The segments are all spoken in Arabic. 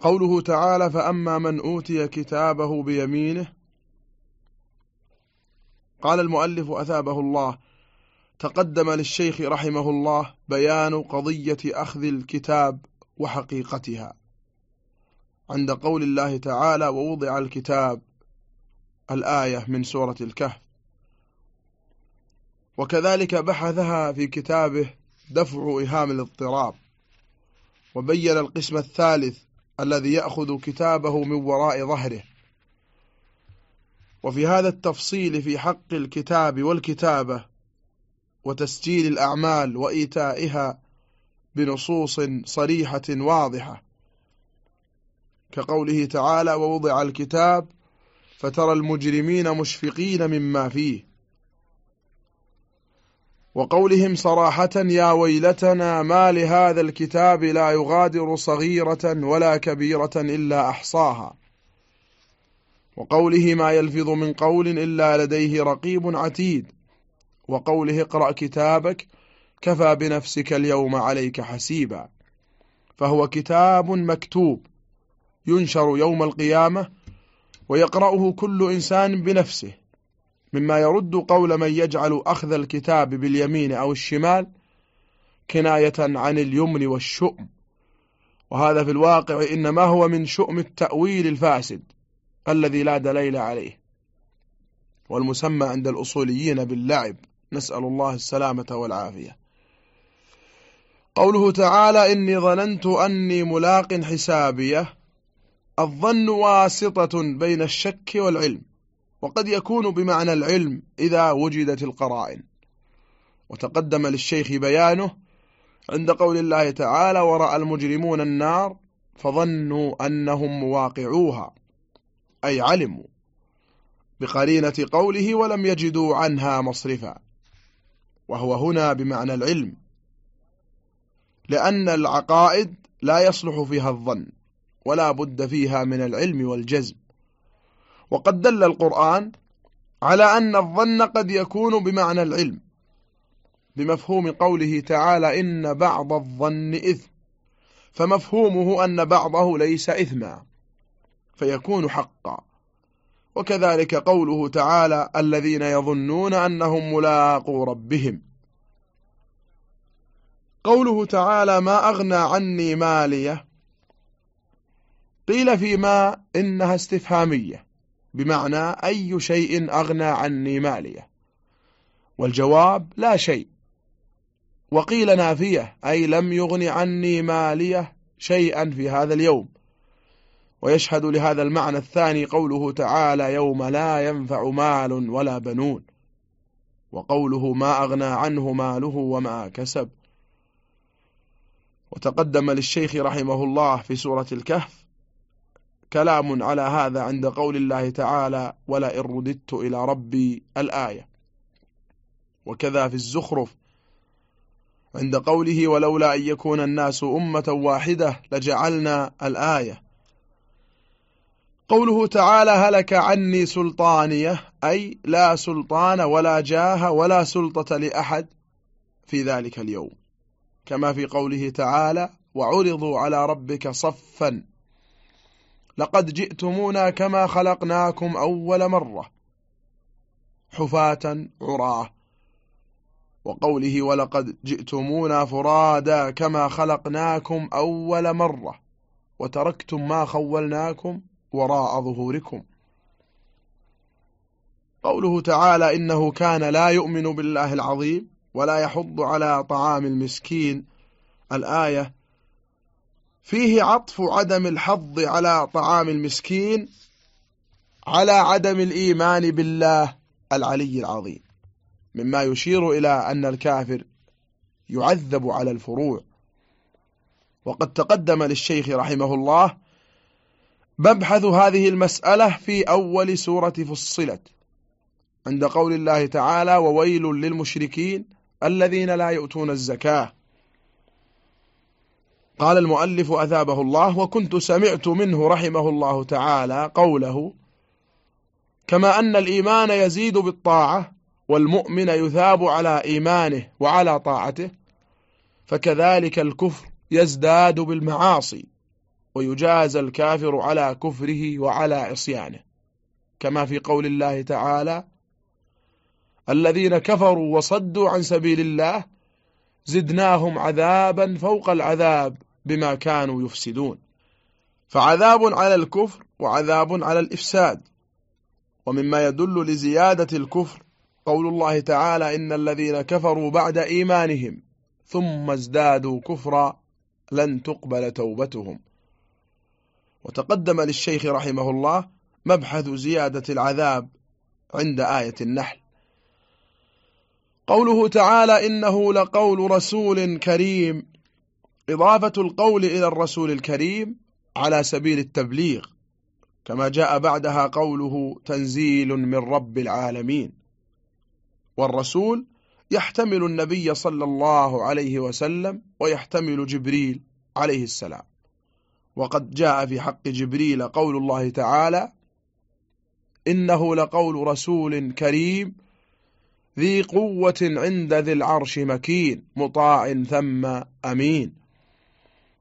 قوله تعالى فأما من أوتي كتابه بيمينه قال المؤلف أثابه الله تقدم للشيخ رحمه الله بيان قضية أخذ الكتاب وحقيقتها عند قول الله تعالى ووضع الكتاب الآية من سورة الكهف. وكذلك بحثها في كتابه دفع إهام الاضطراب وبين القسم الثالث الذي يأخذ كتابه من وراء ظهره. وفي هذا التفصيل في حق الكتاب والكتابة وتسجيل الأعمال وإيتائها بنصوص صريحة واضحة. كقوله تعالى ووضع الكتاب فترى المجرمين مشفقين مما فيه. وقولهم صراحة يا ويلتنا ما لهذا الكتاب لا يغادر صغيرة ولا كبيرة إلا أحصاها. وقوله ما يلفظ من قول إلا لديه رقيب عتيد. وقوله اقرأ كتابك كفى بنفسك اليوم عليك حسيبا. فهو كتاب مكتوب ينشر يوم القيامة ويقرأه كل إنسان بنفسه. مما يرد قول من يجعل أخذ الكتاب باليمين أو الشمال كناية عن اليمن والشؤم. وهذا في الواقع إنما هو من شؤم التأويل الفاسد الذي لا دليل عليه والمسمى عند الأصوليين باللعب. نسأل الله السلامة والعافية. قوله تعالى إني ظننت أني ملاق حسابية الظن واسطة بين الشك والعلم. وقد يكون بمعنى العلم إذا وجدت القرائن. وتقدم للشيخ بيانه عند قول الله تعالى ورأى المجرمون النار فظنوا أنهم مواقعوها أي علموا بقرينة قوله ولم يجدوا عنها مصرفا وهو هنا بمعنى العلم لأن العقائد لا يصلح فيها الظن ولا بد فيها من العلم والجزم. وقد دل القرآن على أن الظن قد يكون بمعنى العلم بمفهوم قوله تعالى إن بعض الظن إثم. فمفهومه أن بعضه ليس إثما فيكون حقا. وكذلك قوله تعالى الذين يظنون أنهم ملاقوا ربهم. قوله تعالى ما أغنى عني مالية قيل فيما إنها استفهامية. بمعنى أي شيء أغنى عني مالية. والجواب لا شيء. وقيل نافية أي لم يغن عني مالية شيئا في هذا اليوم. ويشهد لهذا المعنى الثاني قوله تعالى يوم لا ينفع مال ولا بنون. وقوله ما أغنى عنه ماله وما كسب. وتقدم للشيخ رحمه الله في سورة الكهف كلام على هذا عند قول الله تعالى ولئن رددت إلى ربي الآية وكذا في الزخرف. عند قوله ولولا أن يكون الناس أمة واحدة لجعلنا الآية قوله تعالى هلك عني سلطانية أي لا سلطان ولا جاه ولا سلطة لأحد في ذلك اليوم. كما في قوله تعالى وعرضوا على ربك صفا لقد جئتمونا كما خلقناكم أول مرة. حفاة عراة. وقوله ولقد جئتمونا فرادا كما خلقناكم أول مرة. وتركتم ما خولناكم وراء ظهوركم. قوله تعالى إنه كان لا يؤمن بالله العظيم ولا يحض على طعام المسكين. الآية فيه عطف عدم الحظ على طعام المسكين على عدم الإيمان بالله العلي العظيم. مما يشير إلى أن الكافر يعذب على الفروع. وقد تقدم للشيخ رحمه الله مبحث هذه المسألة في أول سورة فصلت عند قول الله تعالى وويل للمشركين الذين لا يؤتون الزكاة قال المؤلف أثابه الله وكنت سمعت منه رحمه الله تعالى قوله كما أن الإيمان يزيد بالطاعة والمؤمن يثاب على إيمانه وعلى طاعته فكذلك الكفر يزداد بالمعاصي ويجازى الكافر على كفره وعلى عصيانه كما في قول الله تعالى الذين كفروا وصدوا عن سبيل الله زدناهم عذابا فوق العذاب بما كانوا يفسدون. فعذاب على الكفر وعذاب على الإفساد. ومما يدل لزيادة الكفر قول الله تعالى إن الذين كفروا بعد إيمانهم ثم ازدادوا كفرا لن تقبل توبتهم. وتقدم للشيخ رحمه الله مبحث زيادة العذاب عند آية النحل. قوله تعالى إنه لقول رسول كريم إضافة القول إلى الرسول الكريم على سبيل التبليغ كما جاء بعدها قوله تنزيل من رب العالمين. والرسول يحتمل النبي صلى الله عليه وسلم ويحتمل جبريل عليه السلام. وقد جاء في حق جبريل قول الله تعالى إنه لقول رسول كريم ذي قوة عند ذي العرش مكين مطاع ثم أمين.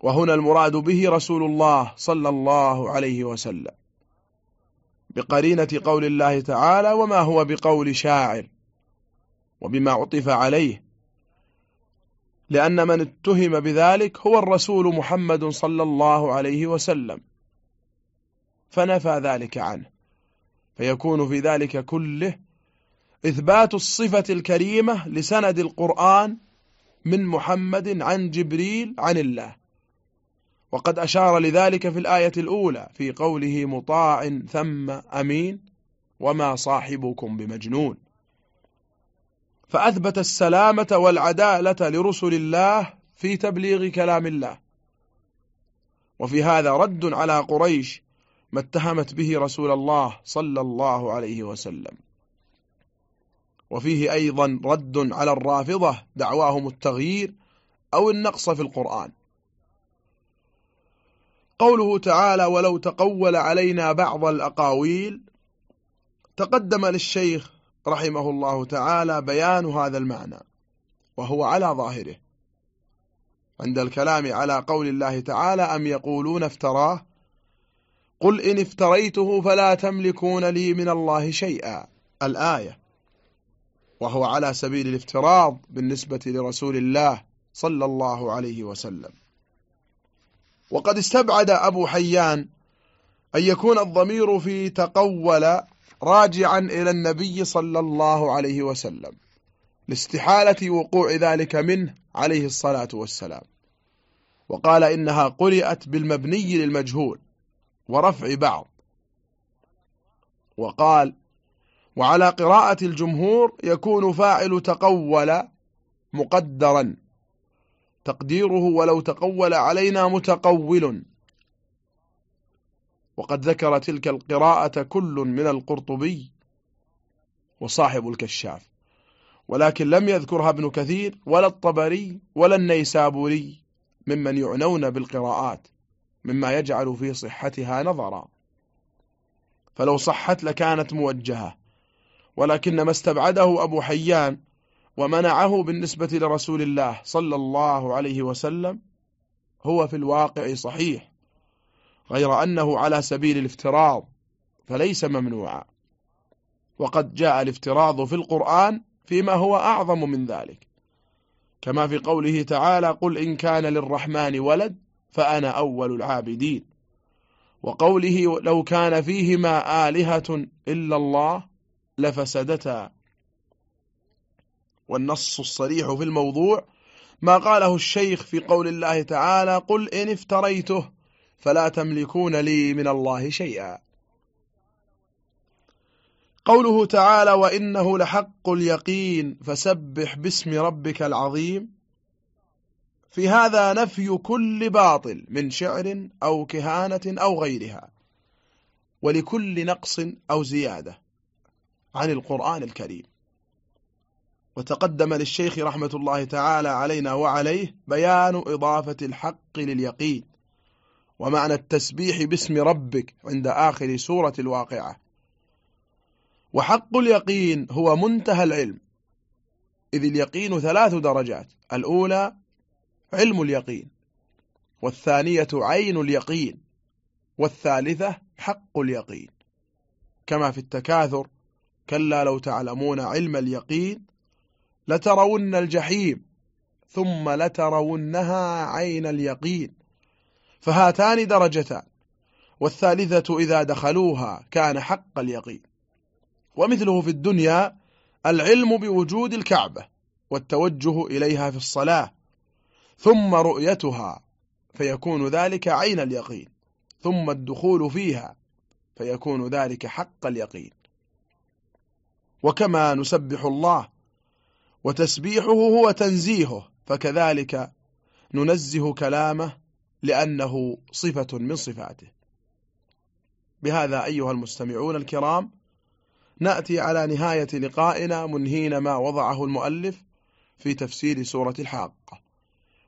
وهنا المراد به رسول الله صلى الله عليه وسلم. بقرينة قول الله تعالى وما هو بقول شاعر؟ وبما عطف عليه. لأن من اتهم بذلك هو الرسول محمد صلى الله عليه وسلم. فنفى ذلك عنه. فيكون في ذلك كله إثبات الصفة الكريمة لسند القرآن من محمد عن جبريل عن الله. وقد أشار لذلك في الآية الأولى في قوله مطاع ثم أمين وما صاحبكم بمجنون. فأثبت السلامة والعدالة لرسل الله في تبليغ كلام الله. وفي هذا رد على قريش ما اتهمت به رسول الله صلى الله عليه وسلم. وفيه أيضا رد على الرافضة دعواهم التغيير أو النقص في القرآن. قوله تعالى ولو تقول علينا بعض الأقاويل تقدم للشيخ رحمه الله تعالى بيان هذا المعنى وهو على ظاهره. عند الكلام على قول الله تعالى أم يقولون افتراه؟ قل إن افتريته فلا تملكون لي من الله شيئا. الآية وهو على سبيل الافتراض بالنسبة لرسول الله صلى الله عليه وسلم. وقد استبعد أبو حيان أن يكون الضمير في تقول راجعا إلى النبي صلى الله عليه وسلم لاستحالة وقوع ذلك منه عليه الصلاة والسلام. وقال إنها قرأت بالمبني للمجهول ورفع بعض. وقال وعلى قراءة الجمهور يكون فاعل تقول مقدرا. تقديره ولو تقول علينا متقول. وقد ذكر تلك القراءة كل من القرطبي وصاحب الكشاف ولكن لم يذكرها ابن كثير ولا الطبري ولا النيسابوري ممن يعنون بالقراءات مما يجعل في صحتها نظرا. فلو صحت لكانت موجهة ولكن ما استبعده أبو حيان ومنعه بالنسبة لرسول الله صلى الله عليه وسلم هو في الواقع صحيح غير أنه على سبيل الافتراض فليس ممنوعا. وقد جاء الافتراض في القرآن فيما هو أعظم من ذلك. كما في قوله تعالى قل إن كان للرحمن ولد فأنا أول العابدين وقوله لو كان فيهما آلهة إلا الله لفسدتا والنص الصريح في الموضوع ما قاله الشيخ في قول الله تعالى قل إن افتريته فلا تملكون لي من الله شيئا. قوله تعالى وإنه لحق اليقين فسبح باسم ربك العظيم. في هذا نفي كل باطل من شعر أو كهانة أو غيرها ولكل نقص أو زيادة عن القرآن الكريم. وتقدم للشيخ رحمة الله تعالى علينا وعليه بيان إضافة الحق لليقين ومعنى التسبيح باسم ربك عند آخر سورة الواقعة. وحق اليقين هو منتهى العلم إذ اليقين ثلاث درجات الأولى علم اليقين والثانية عين اليقين والثالثة حق اليقين. كما في التكاثر كلا لو تعلمون علم اليقين لترون الجحيم ثم لترونها عين اليقين. فهاتان درجتان والثالثة إذا دخلوها كان حق اليقين. ومثله في الدنيا العلم بوجود الكعبة والتوجه إليها في الصلاة ثم رؤيتها فيكون ذلك عين اليقين ثم الدخول فيها فيكون ذلك حق اليقين. وكما نسبح الله وتسبيحه هو تنزيهه فكذلك ننزه كلامه لأنه صفة من صفاته. بهذا أيها المستمعون الكرام نأتي على نهاية لقائنا منهين ما وضعه المؤلف في تفسير سورة الحاقة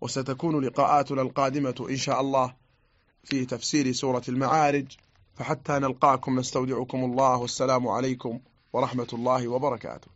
وستكون لقاءاتنا القادمة إن شاء الله في تفسير سورة المعارج فحتى نلقاكم نستودعكم الله والسلام عليكم ورحمة الله وبركاته.